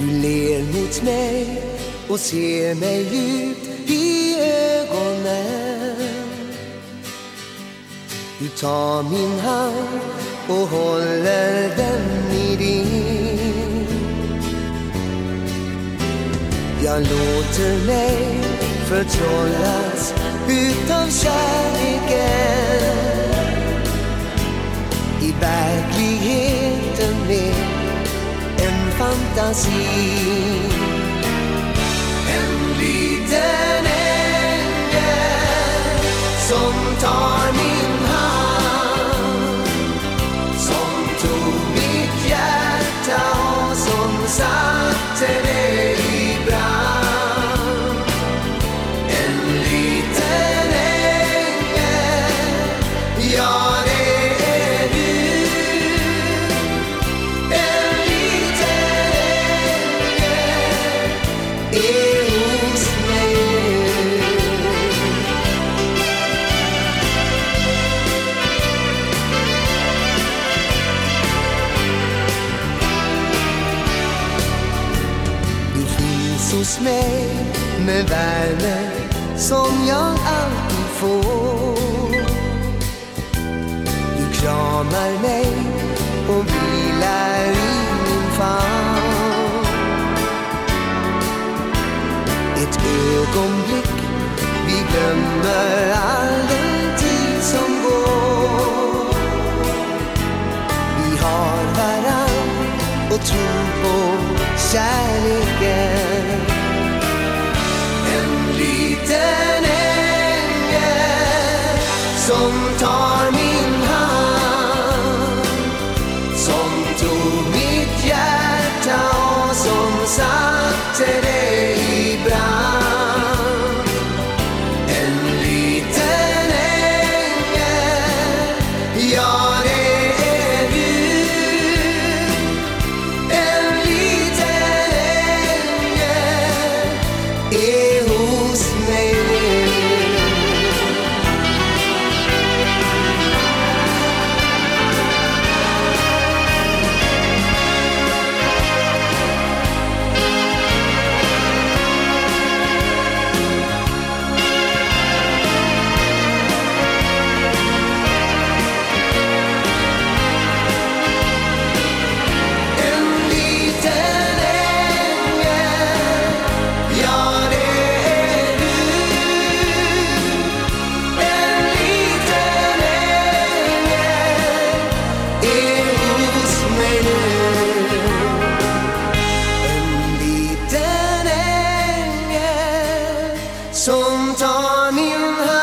Du ler mot mig och ser mig djupt i ögonen. Du tar min hand och håller den i din. Jag låter mig förtrollas utav kärleken i verkligheten fantasi. En liten ängel som tar min hand som tog hos mig. Du finns hos mig med värme som jag alltid får. Du kramar mig ögonblick, vi glömmer all den tid som går. Vi har varann och tror på kärleken. En liten ängel som tar min hand. Som tog mitt hjärta och som satte det Sometime in her